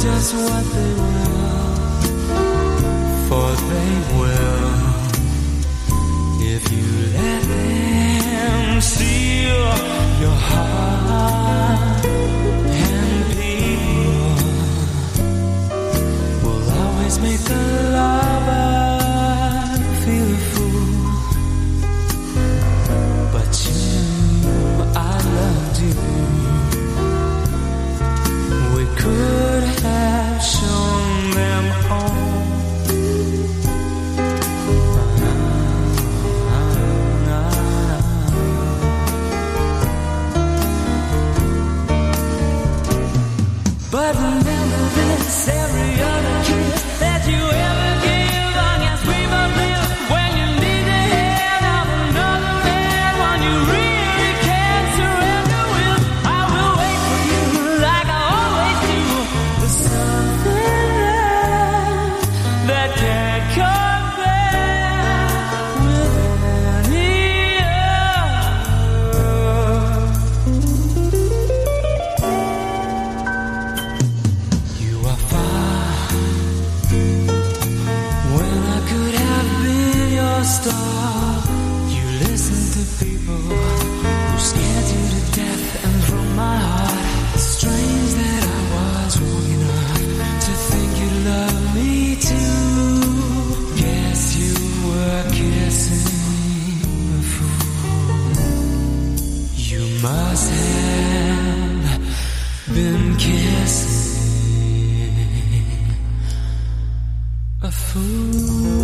just what they were. must have been kissing a fool.